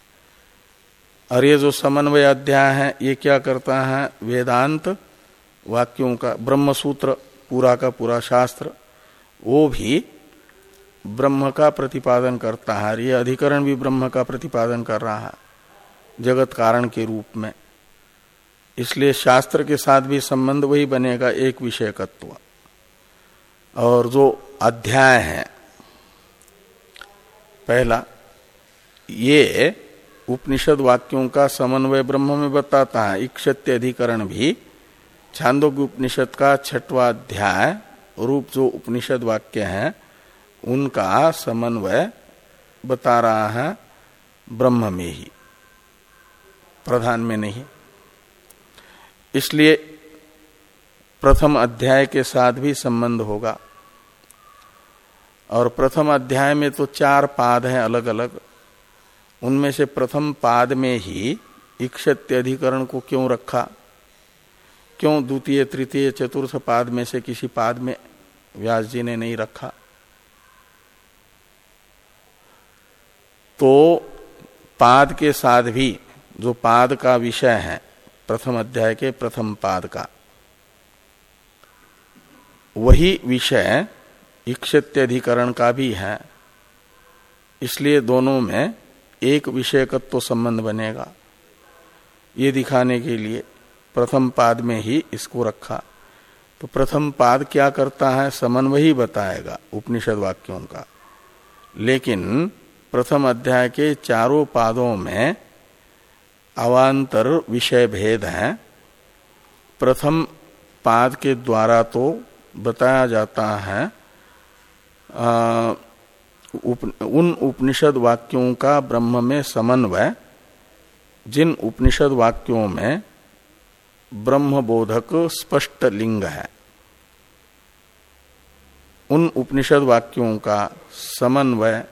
और ये जो समन्वय अध्याय है, ये क्या करता है? वेदांत वाक्यों का ब्रह्म सूत्र पूरा का पूरा शास्त्र, वो भी ब्रह्म का प्रतिपादन करता है। ये अधिकरण भी ब्रह्म का प्रतिपादन कर रहा है, जगत कारण के रूप में। इसलिए शास्त्र के साथ भी संबंध वही बनेगा एक विषयकत्व। और जो अध्याय है, पहला, ये उपनिषद वाक्यों का समन्वय ब्रह्म में बताता है। इक्षत्य अधिकरण भी छांदोग्य उपनिषद का छठवा अध्याय रूप जो उपनिषद वाक्य हैं, उनका समन्वय बता रहा है ब्रह्म में ही, प्रधान में नहीं। इसलिए प्रथम अध्याय के साथ भी संबंध होगा। और प्रथम अध्याय में तो चार पाद हैं अलग अलग उनमें से प्रथम पाद में ही इक्षत्य अधिकरण को क्यों रखा? क्यों द्वितीय, तृतीय, चतुर्थ पाद में से किसी पाद में व्यास जी ने नहीं रखा? तो पाद के साथ भी जो पाद का विषय है, प्रथम अध्याय के प्रथम पाद का, वही विषय इक्षत्यधिकरण का भी है। इसलिए दोनों में एक विषयकत्व संबंध बनेगा, ये दिखाने के लिए। प्रथम पाद में ही इसको रखा। तो प्रथम पाद क्या करता है समन्वय ही बताएगा उपनिषद वाक्यों का। लेकिन प्रथम अध्याय के चारों पादों में अवान्तर विषय भेद है। प्रथम पाद के द्वारा तो बताया जाता है आ, उप, उन उपनिषद वाक्यों का ब्रह्म में समन्वय जिन उपनिषद वाक्यों में ब्रह्म बोधक स्पष्ट लिंग है। उन उपनिषद वाक्यों का समन्वय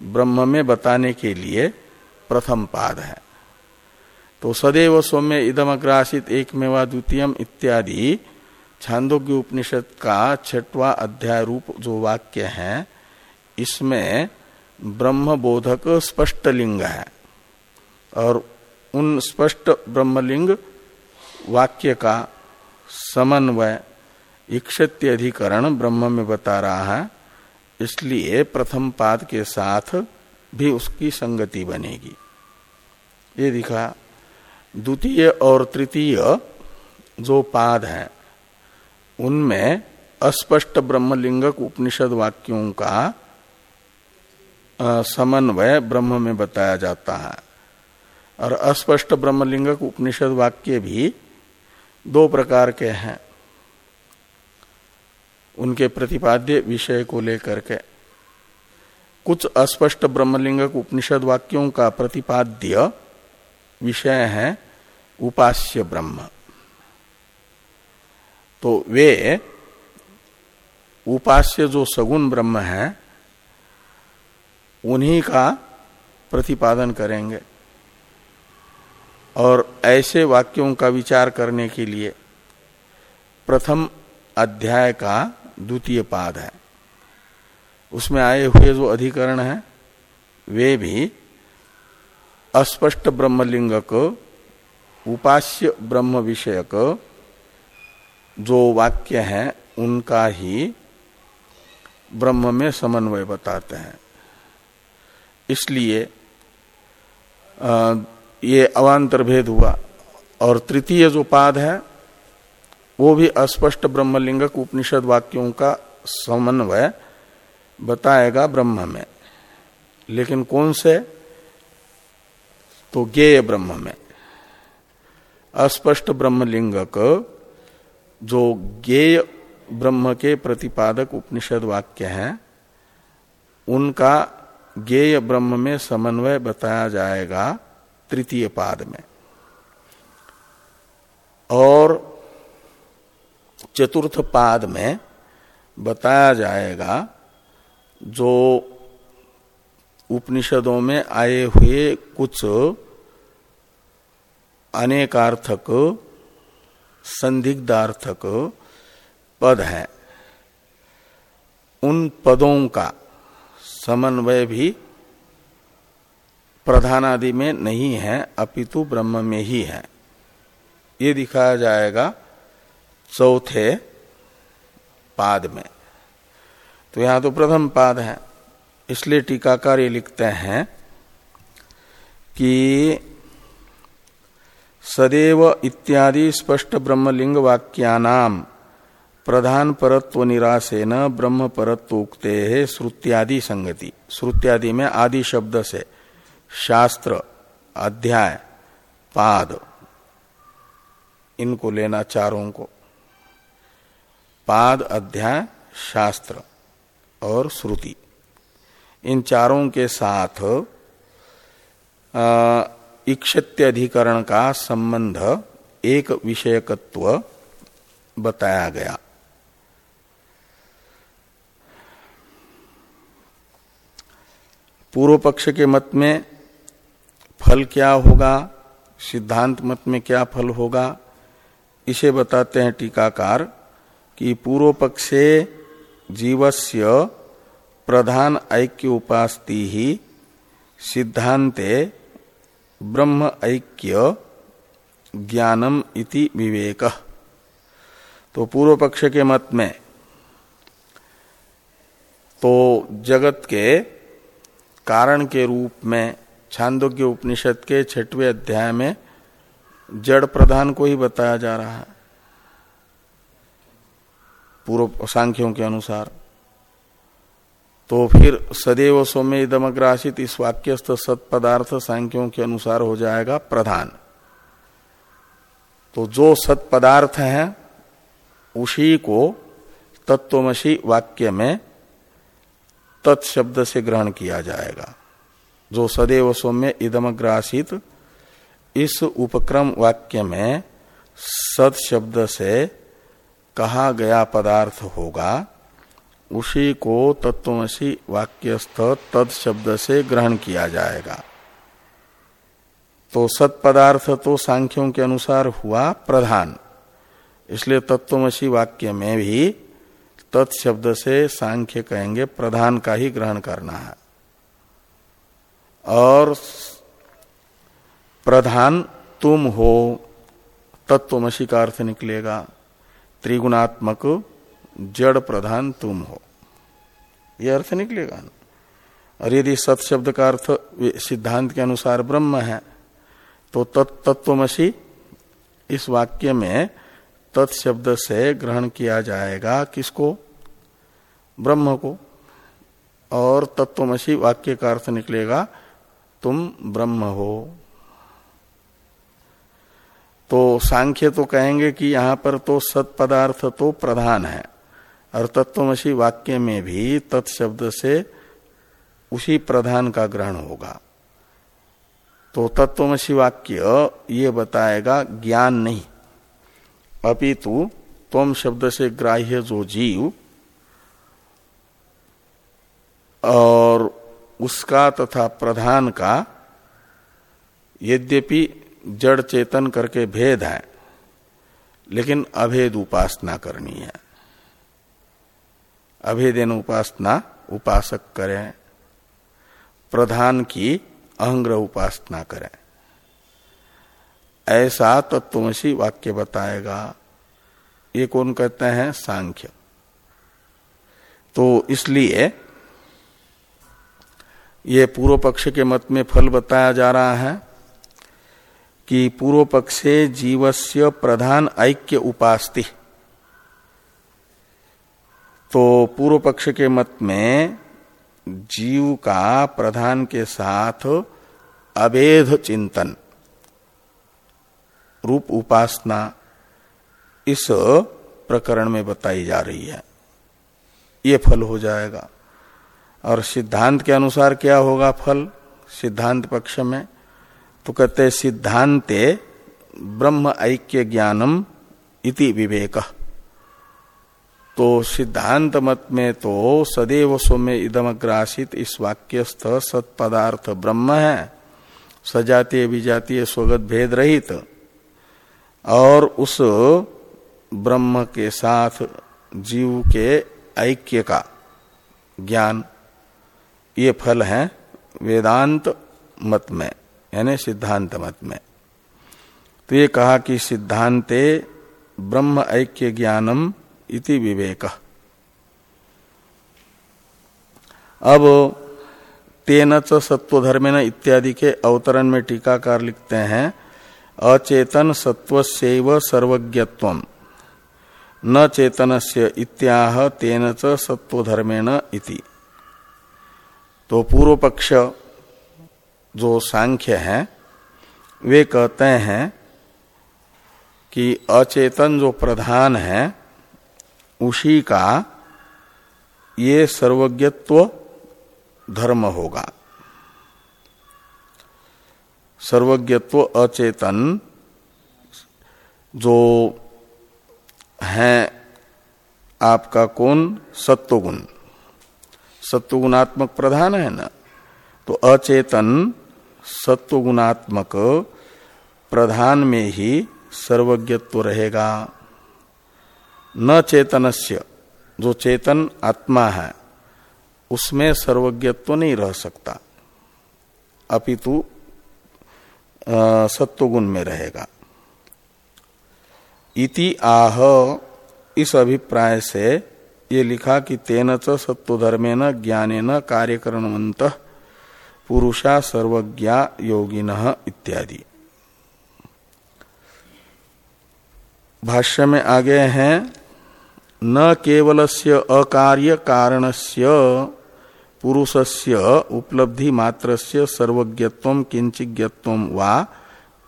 ब्रह्म में बताने के लिए प्रथम पाद है। तो सदैव सौम्य इदम अग्रासित एक मेवा द्वितीयम इत्यादि छांदोग्य उपनिषद का छठवा अध्याय रूप जो वाक्य है, इसमें ब्रह्म बोधक स्पष्ट लिंग है। और उन स्पष्ट ब्रह्मलिंग वाक्य का समन्वय इक्षत्य अधिकरण ब्रह्म में बता रहा है, इसलिए प्रथम पाद के साथ भी उसकी संगति बनेगी। ये दिखा, द्वितीय और तृतीय जो पाद है, उनमें अस्पष्ट ब्रह्मलिंगक उपनिषद वाक्यों का समन्वय ब्रह्म में बताया जाता है। और अस्पष्ट ब्रह्मलिंगक उपनिषद वाक्य भी दो प्रकार के हैं। उनके प्रतिपाद्य विषय को लेकर के। कुछ अस्पष्ट ब्रह्मलिंगक उपनिषद वाक्यों का प्रतिपाद्य विषय है उपास्य ब्रह्म। तो वे उपास्य जो सगुण ब्रह्म है, उन्हीं का प्रतिपादन करेंगे। और ऐसे वाक्यों का विचार करने के लिए प्रथम अध्याय का द्वितीय पाद है। उसमें आए हुए जो अधिकरण है, वे भी अस्पष्ट ब्रह्मलिंगक, उपास्य ब्रह्म विषयक जो वाक्य हैं, उनका ही ब्रह्म में समन्वय बताते हैं। इसलिए ये अवान्तर भेद हुआ। और तृतीय जो पाद है, वो भी अस्पष्ट ब्रह्मलिंगक उपनिषद वाक्यों का समन्वय बताएगा ब्रह्म में। लेकिन कौन से? तो ज्ञेय ब्रह्म में। अस्पष्ट ब्रह्मलिंगक, जो ज्ञेय ब्रह्म के प्रतिपादक उपनिषद वाक्य हैं, उनका ज्ञेय ब्रह्म में समन्वय बताया जाएगा। तृतीय पाद में। और चतुर्थ पाद में बताया जाएगा, जो उपनिषदों में आए हुए कुछ अनेकार्थक, संदिग्धार्थक पद हैं। उन पदों का समन्वय भी प्रधानादि में नहीं है, अपितु ब्रह्म में ही है। ये दिखाया जाएगा चौथे पाद में। तो यहाँ तो प्रथम पाद है। इसलिए टीकाकार ये लिखते हैं कि सदैव इत्यादि स्पष्ट ब्रह्मलिंग वाक्यानाम प्रधान परत्व निराशे न ब्रह्म परत्व उक्ते है श्रुत्यादि संगति। श्रुत्यादि में आदि शब्द से। शास्त्र, अध्याय, पाद। इनको लेना चारों को। पाद, अध्याय, शास्त्र और श्रुति। इन चारों के साथ इक्षत्यधिकरण का संबंध एक विषयकत्व बताया गया। पूर्व पक्ष के मत में फल क्या होगा? सिद्धांत मत में क्या फल होगा? इसे बताते हैं टीकाकार कि पूर्व पक्षे जीवस्य प्रधान ऐक्य उपास्ति ही सिद्धांते ब्रह्म ऐक्य ज्ञानम इति विवेक। तो पूर्व पक्ष के मत में तो जगत के कारण के रूप में छांदोग्य उपनिषद के छठवें अध्याय में जड़ प्रधान को ही बताया जा रहा है। पूर्व सांख्यों के अनुसार। तो फिर सदैव सौम्य इदमग्रासित इस वाक्यस्थ सत्पदार्थ सांख्यों के अनुसार हो जाएगा प्रधान। तो जो सत्पदार्थ है, उसी को तत्वमसी वाक्य में तत्शब्द से ग्रहण किया जाएगा। जो सदैव सौम्य इदमग्रासित, इस उपक्रम वाक्य में सद शब्द से कहा गया पदार्थ होगा, उसी को तत्वसी वाक्यस्थ तद शब्द से ग्रहण किया जाएगा। तो सत्पदार्थ तो सांख्यों के अनुसार हुआ प्रधान, इसलिए तत्वमसी वाक्य में भी तत्शब्द से सांख्य कहेंगे, प्रधान का ही ग्रहण करना है। और प्रधान तुम हो तत्वमसी का अर्थ निकलेगा। त्रिगुणात्मक जड़ प्रधान तुम हो। यह अर्थ निकलेगा और यदि सत्शब्द का अर्थ सिद्धांत के अनुसार ब्रह्म है तो तत्वमसी इस वाक्य में तत्शब्द से ग्रहण किया जाएगा किसको? ब्रह्म को। और तत्वमसी वाक्य का अर्थ निकलेगा तुम ब्रह्म हो। तो सांख्य तो कहेंगे कि यहाँ पर तो सत पदार्थ तो प्रधान है। और तत्वमसी वाक्य में भी तत्शब्द से उसी प्रधान का ग्रहण होगा। तो तत्वमसी वाक्य ये बताएगा, ज्ञान नहीं। अपितु तम शब्द से ग्राह्य जो जीव, और उसका तथा प्रधान का यद्यपि जड़ चेतन करके भेद है, लेकिन अभेद उपासना करनी है। अभेदन उपासना उपासक करें, प्रधान की अहंग्रह उपासना करें। ऐसा तत्वमसी वाक्य बताएगा। ये कौन कहते हैं? सांख्य। तो इसलिए ये पूर्व पक्ष के मत में फल बताया जा रहा है कि पूर्व पक्षे जीवस्य प्रधान ऐक्य उपास्ति। तो पूर्व पक्ष के मत में जीव का प्रधान के साथ अभेद चिंतन, रूप उपासना, इस प्रकरण में बताई जा रही है। ये फल हो जाएगा। और सिद्धांत के अनुसार क्या होगा फल? सिद्धांत पक्ष में तो कहते सिद्धांते ब्रह्म ऐक्य ज्ञानम इति विवेक। तो सिद्धांत मत में तो सदैव सौम्य इदमग्रासित इस वाक्यस्थ सत्पदार्थ ब्रह्म है। सजातीय विजातीय स्वगत भेद रहित। और उस ब्रह्म के साथ जीव के ऐक्य का ज्ञान ये फल है, वेदांत मत में, यानी सिद्धांत मत में। तो ये कहा कि सिद्धांते ब्रह्म ऐक्य ज्ञानम इति विवेक। अब तेन च सत्वधर्मेन इत्यादि के अवतरण में टीकाकार लिखते हैं, अचेतन सत्वस्यैव सर्वज्ञत्व न चेतनस्य इत्याह तेन च सत्वधर्मेण इति। तो पूर्व पक्ष जो सांख्य है, वे कहते हैं कि अचेतन जो प्रधान है, उसी का ये सर्वज्ञत्व धर्म होगा। सर्वज्ञत्व अचेतन जो है, आपका कौन? सत्वगुण। सत्वगुणात्मक प्रधान है ना? तो अचेतन सत्वगुणात्मक प्रधान में ही सर्वज्ञत्व रहेगा। न चेतनस्य, जो चेतन आत्मा है, उसमें सर्वज्ञत्व नहीं रह सकता। अपितु सत्वगुण में रहेगा। इति आह, इस अभिप्राय से ये लिखा कि तेन च सत्वधर्मेन ज्ञानेन कार्यकरणवंत पुरुषा सर्वज्ञा योगिन इत्यादि। भाष्य में आगे हैं, न केवलस्य अकार्य कारणस्य पुरुषस्य उपलब्धि मात्रस्य सर्वज्ञत्व किंचिज्ञत्व वा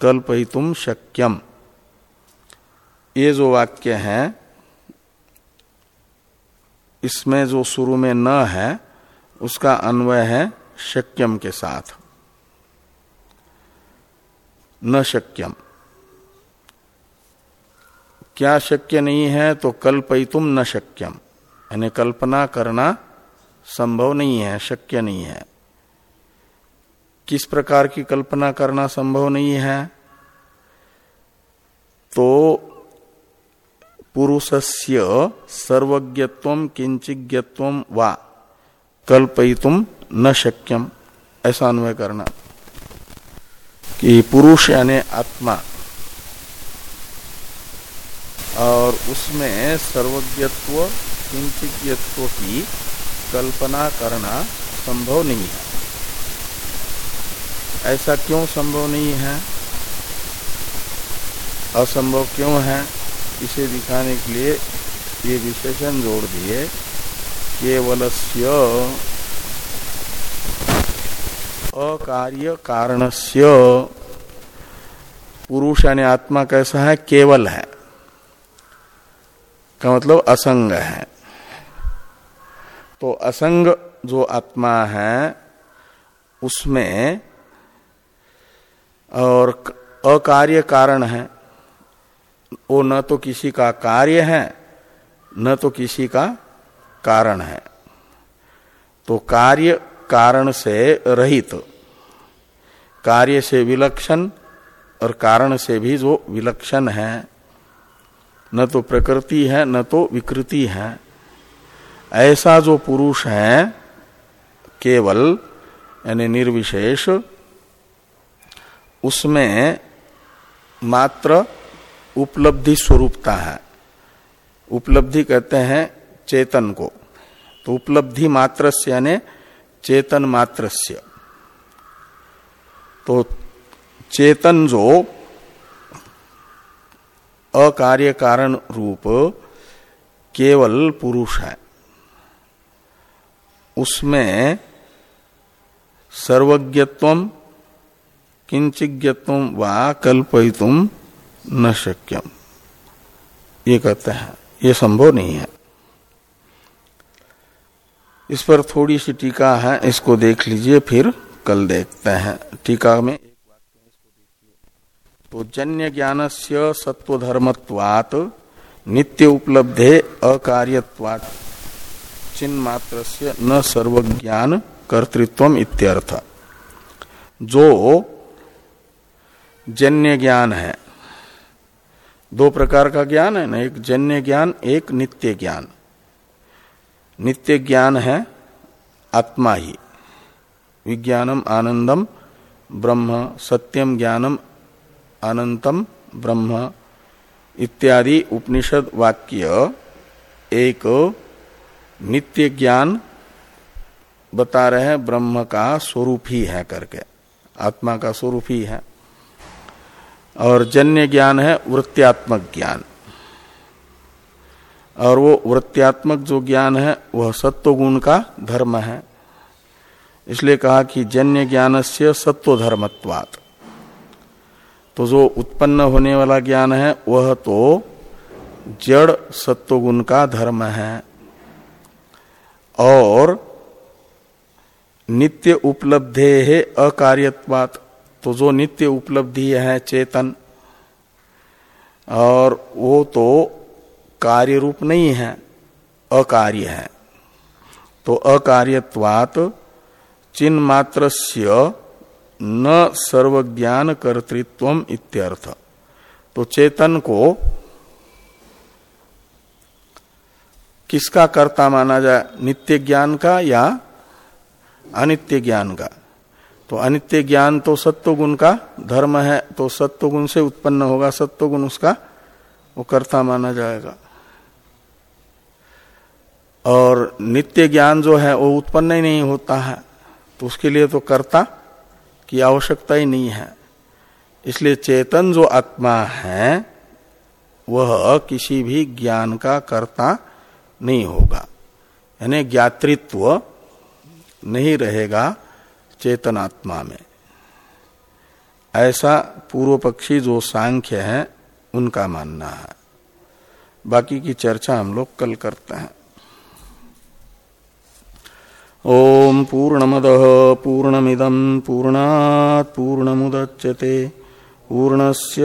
कल्पयितुम शक्यम। ये जो वाक्य है इसमें जो शुरू में न है, उसका अन्वय है शक्यम के साथ। न शक्यम। क्या शक्य नहीं है तो कल्पयितुम न शक्यम। यानी कल्पना करना संभव नहीं है, शक्य नहीं है। किस प्रकार की कल्पना करना संभव नहीं है? तो पुरुषस्य सर्वज्ञत्व किंचिज्ञत्व वा कल्पयितुम न शक्यम। ऐसा अन्वय करना। कि पुरुष यानी आत्मा। और उसमें सर्वज्ञत्व किंचिज्ञत्व की कल्पना करना संभव नहीं है। ऐसा क्यों संभव नहीं है? असंभव क्यों है? इसे दिखाने के लिए ये विशेषण जोड़ दिए। केवलस्य अकार्य कारणस्य। पुरुष यानी आत्मा कैसा है? केवल है। का मतलब असंग है। तो असंग जो आत्मा है, उसमें और अकार्य कारण है। वो न तो किसी का कार्य है, न तो किसी का कारण है। तो कार्य कारण से रहित, कार्य से विलक्षण और कारण से भी जो विलक्षण है, न तो प्रकृति है, न तो विकृति है। ऐसा जो पुरुष है, केवल, यानी निर्विशेष, उसमें मात्र उपलब्धि स्वरूपता है। उपलब्धि कहते हैं चेतन को। तो उपलब्धि मात्र यानी चेतन मात्र तो चेतन जो अकार्य कारण रूप केवल पुरुष है। उसमें सर्वज्ञत्व, किंचिज्ञत्व व कल्पयितुम न शक्यम। ये कहते हैं, ये संभव नहीं है। इस पर थोड़ी सी टीका है, इसको देख लीजिए, फिर कल देखते हैं। टीका में तो जन्य ज्ञान से सत्वधर्मत्वात् नित्य उपलब्धे अकार्यवात् चिन्ह मात्र से न सर्वज्ञान कर्तृत्व इत्यर्थ। जो जन्य ज्ञान है दो प्रकार का ज्ञान है ना, एक जन्य ज्ञान, एक नित्य ज्ञान। नित्य ज्ञान है आत्मा ही। विज्ञानम आनंदम, ब्रह्म सत्यम ज्ञानम अनंतम, ब्रह्म इत्यादि उपनिषद वाक्य, एक नित्य ज्ञान बता रहे हैं, ब्रह्म का स्वरूप ही है करके। आत्मा का स्वरूप ही है। और जन्य ज्ञान है वृत्त्यात्मक ज्ञान। और वो वृत्त्यात्मक जो ज्ञान है, वह सत्व गुण का धर्म है। इसलिए कहा कि जन्य ज्ञान से सत्व धर्मत्वात् तो जो उत्पन्न होने वाला ज्ञान है, वह तो जड़ सत्वगुण का धर्म है। और नित्य उपलब्धे है अकार्यवात तो जो नित्य उपलब्धि है चेतन, और वो तो कार्य रूप नहीं है, अकार्य है। तो अकार्यवात चिन्ह मात्र न सर्वज्ञान कर्तृत्व इत्यर्थ। तो चेतन को किसका कर्ता माना जाए? नित्य ज्ञान का या अनित्य ज्ञान का? तो अनित्य ज्ञान तो सत्वगुण का, धर्म है तो सत्वगुण से उत्पन्न होगा सत्व गुण उसका, वो कर्ता माना जाएगा। और नित्य ज्ञान जो है, वो उत्पन्न ही नहीं होता है तो उसके लिए तो कर्ता की आवश्यकता ही नहीं है। इसलिए चेतन जो आत्मा है, वह किसी भी ज्ञान का कर्ता नहीं होगा। यानी ज्ञातृत्व नहीं रहेगा। चेतनात्मा में। ऐसा पूर्व पक्षी जो सांख्य है, उनका मानना है। बाकी की चर्चा हम लोग कल करते हैं। ओम पूर्णमद पूर्णमिदम पूर्णात पूर्णमुदच्यते। पूर्णस्य